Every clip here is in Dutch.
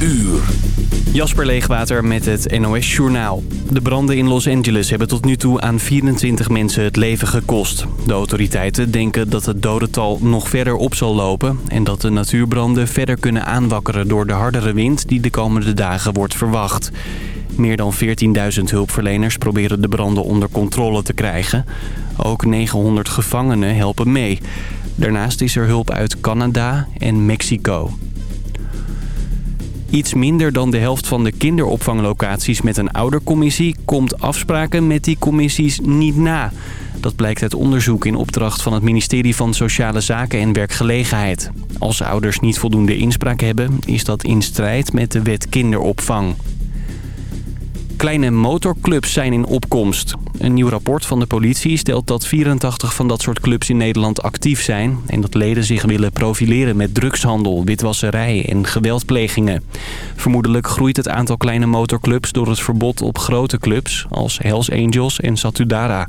uur. Jasper Leegwater met het NOS Journaal. De branden in Los Angeles hebben tot nu toe aan 24 mensen het leven gekost. De autoriteiten denken dat het dodental nog verder op zal lopen... en dat de natuurbranden verder kunnen aanwakkeren door de hardere wind... die de komende dagen wordt verwacht. Meer dan 14.000 hulpverleners proberen de branden onder controle te krijgen. Ook 900 gevangenen helpen mee. Daarnaast is er hulp uit Canada en Mexico. Iets minder dan de helft van de kinderopvanglocaties met een oudercommissie... komt afspraken met die commissies niet na. Dat blijkt uit onderzoek in opdracht van het ministerie van Sociale Zaken en Werkgelegenheid. Als ouders niet voldoende inspraak hebben, is dat in strijd met de wet kinderopvang. Kleine motorclubs zijn in opkomst. Een nieuw rapport van de politie stelt dat 84 van dat soort clubs in Nederland actief zijn... en dat leden zich willen profileren met drugshandel, witwasserij en geweldplegingen. Vermoedelijk groeit het aantal kleine motorclubs door het verbod op grote clubs... als Hells Angels en Satudara.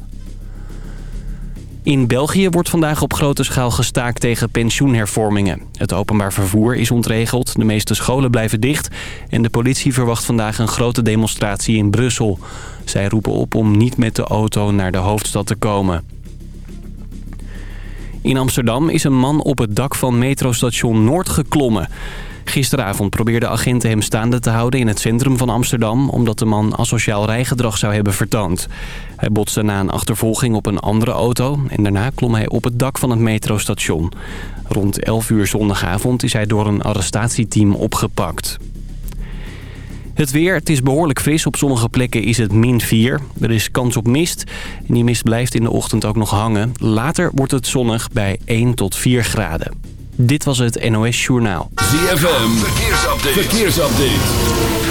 In België wordt vandaag op grote schaal gestaakt tegen pensioenhervormingen. Het openbaar vervoer is ontregeld, de meeste scholen blijven dicht... en de politie verwacht vandaag een grote demonstratie in Brussel. Zij roepen op om niet met de auto naar de hoofdstad te komen. In Amsterdam is een man op het dak van metrostation Noord geklommen. Gisteravond probeerden agenten hem staande te houden in het centrum van Amsterdam... omdat de man asociaal rijgedrag zou hebben vertoond. Hij botste na een achtervolging op een andere auto... en daarna klom hij op het dak van het metrostation. Rond 11 uur zondagavond is hij door een arrestatieteam opgepakt. Het weer, het is behoorlijk fris. Op sommige plekken is het min 4. Er is kans op mist. En die mist blijft in de ochtend ook nog hangen. Later wordt het zonnig bij 1 tot 4 graden. Dit was het NOS Journaal. ZFM, verkeersupdate. verkeersupdate.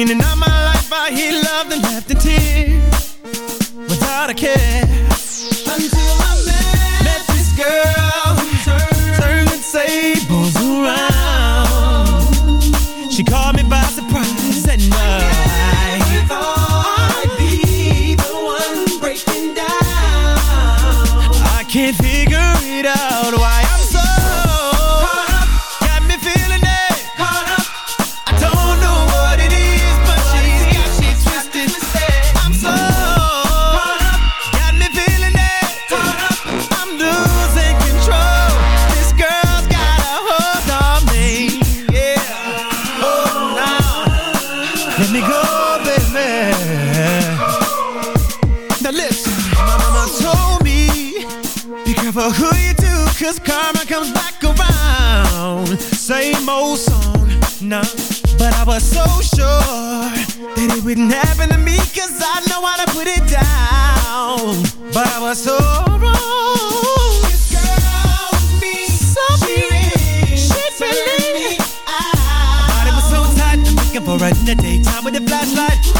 In and was so sure That it wouldn't happen to me Cause I know how to put it down. But I was so wrong. This girl with me So she, she really My body was so tight I'm looking for her in the daytime With the flashlight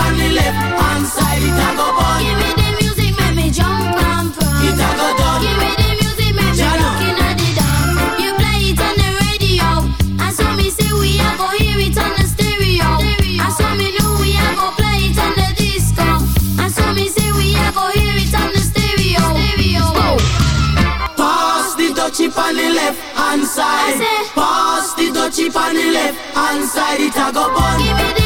on the left hand side, it a go on. Give me the music, make me jump and pump. It a go down. Give me the music, make me rockin' at the dawn. You play it on the radio, I saw me say we a go hear it on the stereo. I saw me know we a go play it on the disco. I saw me say we a go hear it on the stereo. stereo. Go. Pass the touchy on the left hand side. Pass the touchy on the left hand side, it a go on.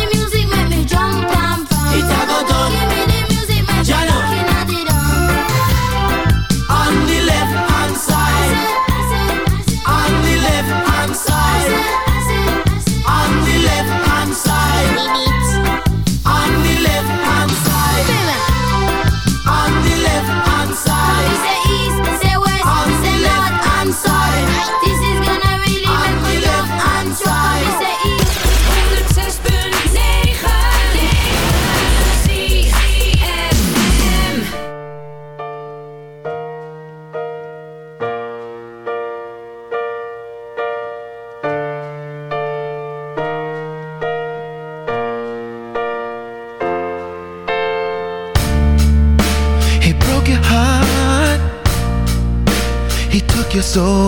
So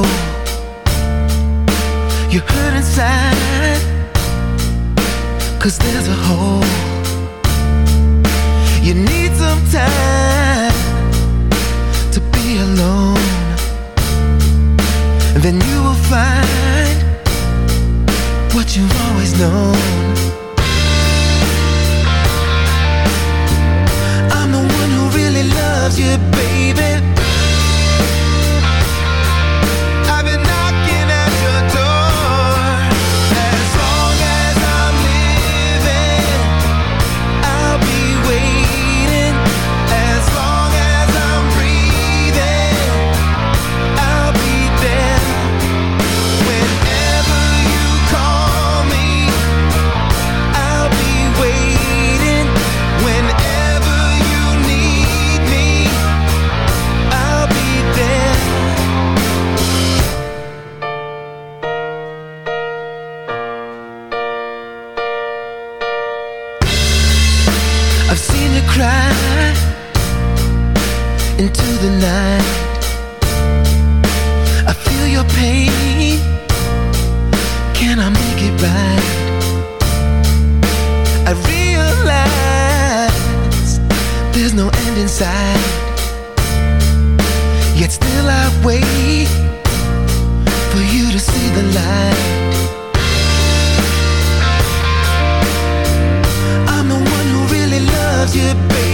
loves you, baby.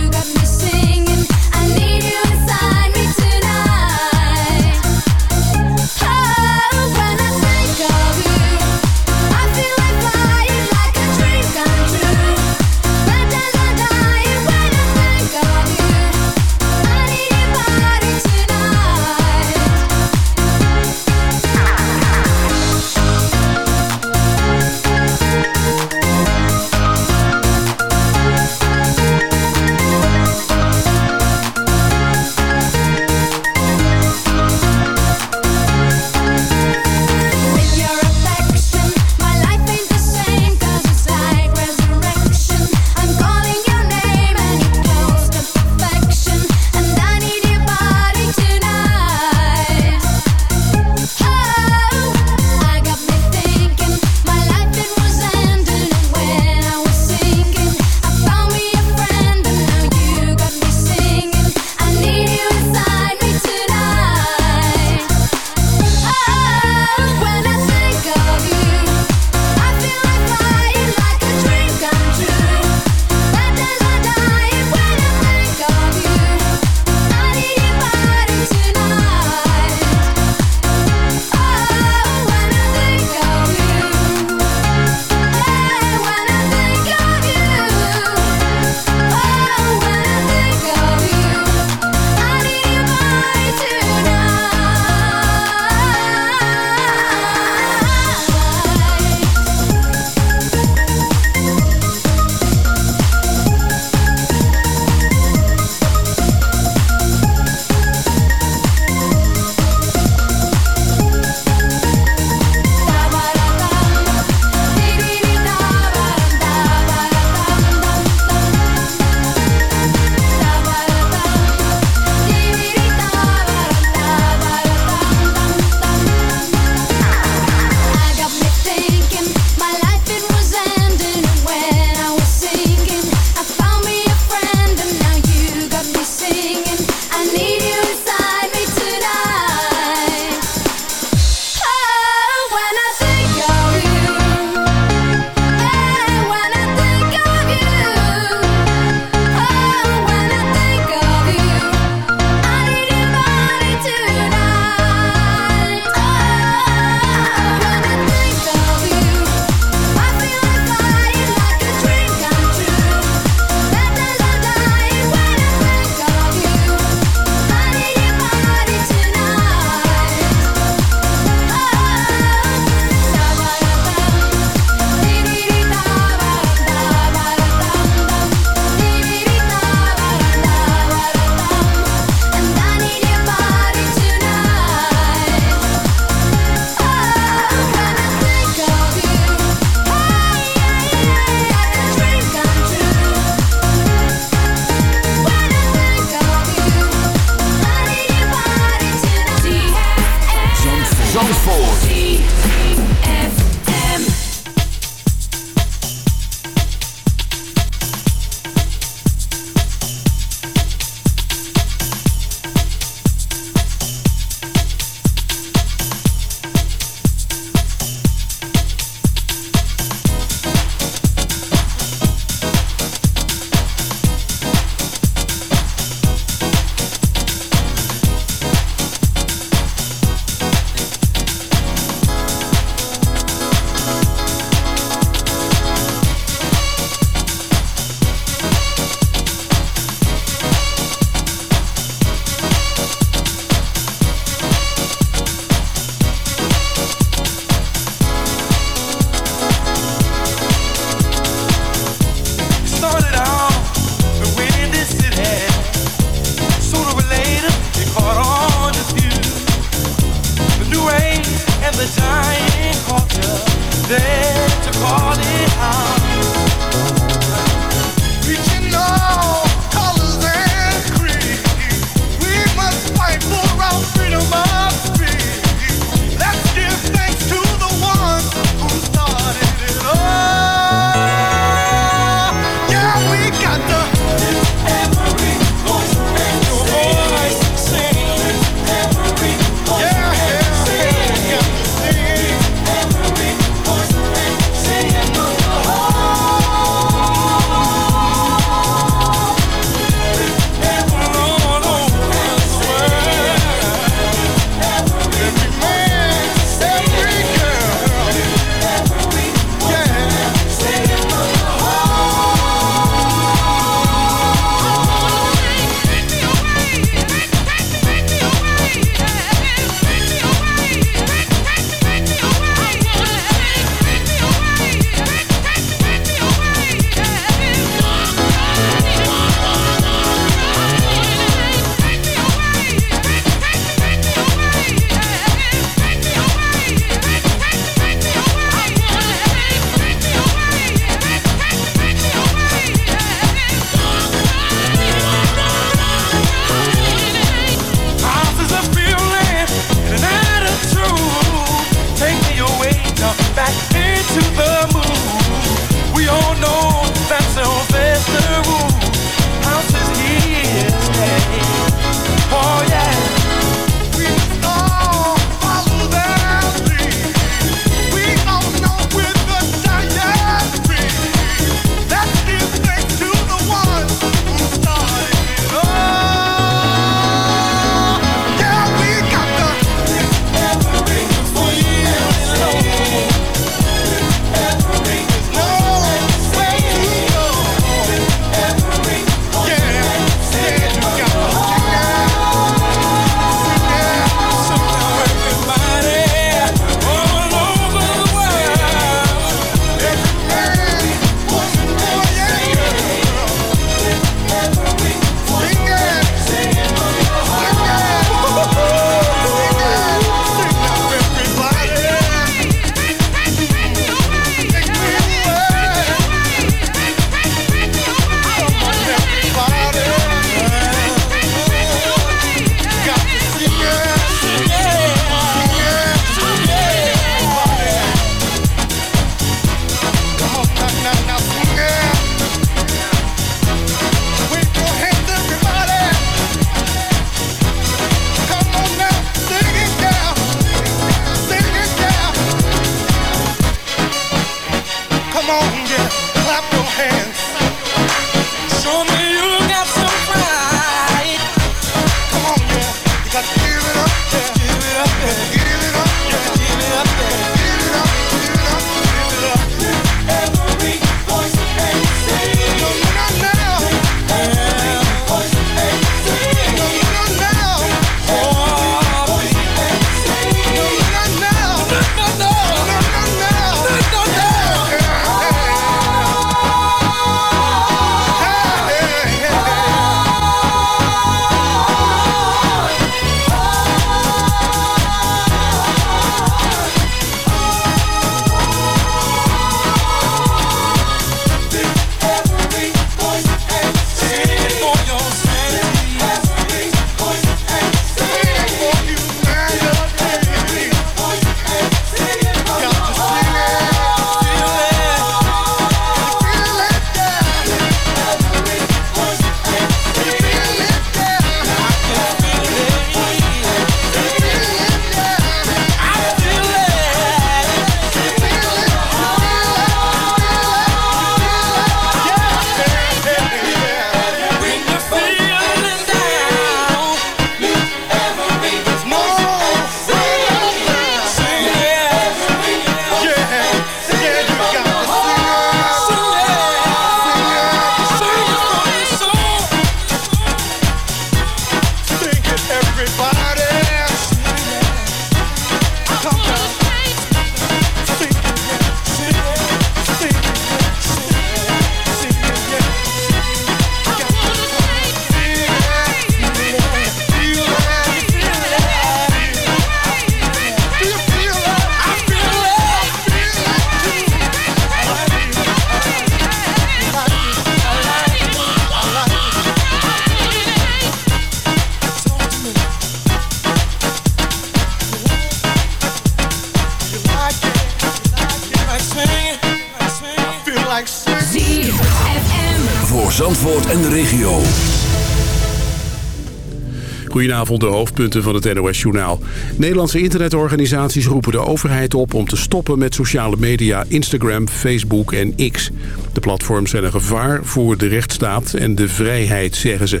De hoofdpunten van het NOS-journaal. Nederlandse internetorganisaties roepen de overheid op om te stoppen met sociale media Instagram, Facebook en X. De platforms zijn een gevaar voor de rechtsstaat en de vrijheid, zeggen ze.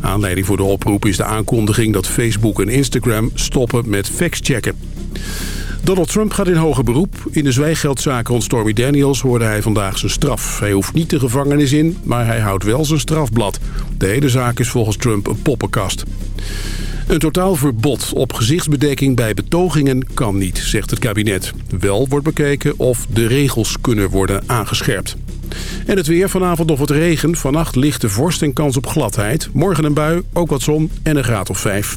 Aanleiding voor de oproep is de aankondiging dat Facebook en Instagram stoppen met factchecken. Donald Trump gaat in hoger beroep. In de zwijgeldzaak rond Stormy Daniels hoorde hij vandaag zijn straf. Hij hoeft niet de gevangenis in, maar hij houdt wel zijn strafblad. De hele zaak is volgens Trump een poppenkast. Een totaal verbod op gezichtsbedekking bij betogingen kan niet, zegt het kabinet. Wel wordt bekeken of de regels kunnen worden aangescherpt. En het weer vanavond nog wat regen. Vannacht lichte vorst en kans op gladheid. Morgen een bui, ook wat zon en een graad of vijf.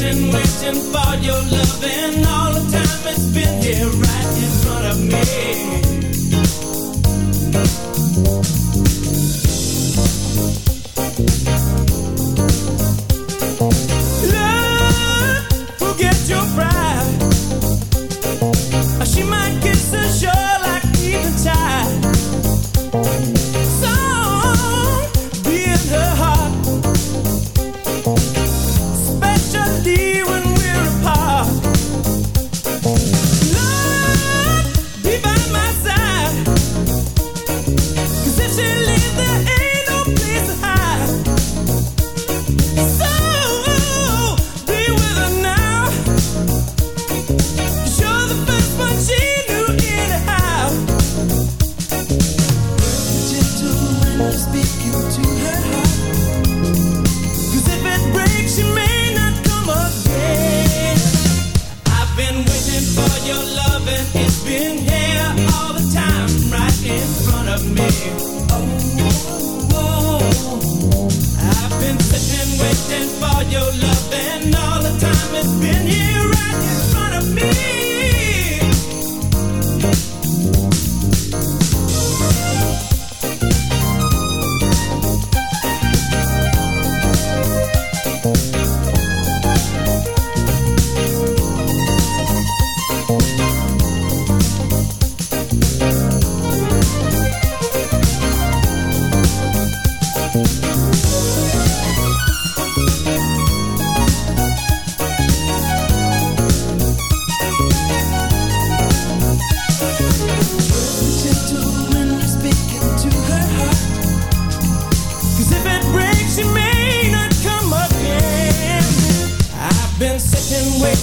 waiting, waiting for your love, and all the time it's been here right in front of me.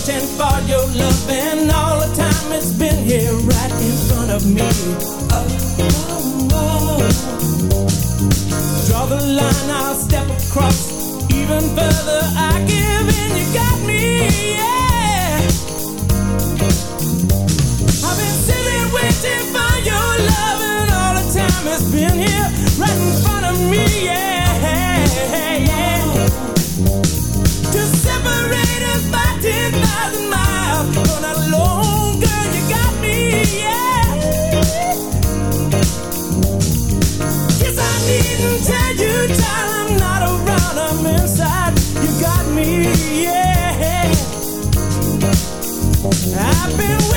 and for your love and all the time it's been here right in front of me. Oh, oh, oh. Draw the line, I'll step across even further. I can I've been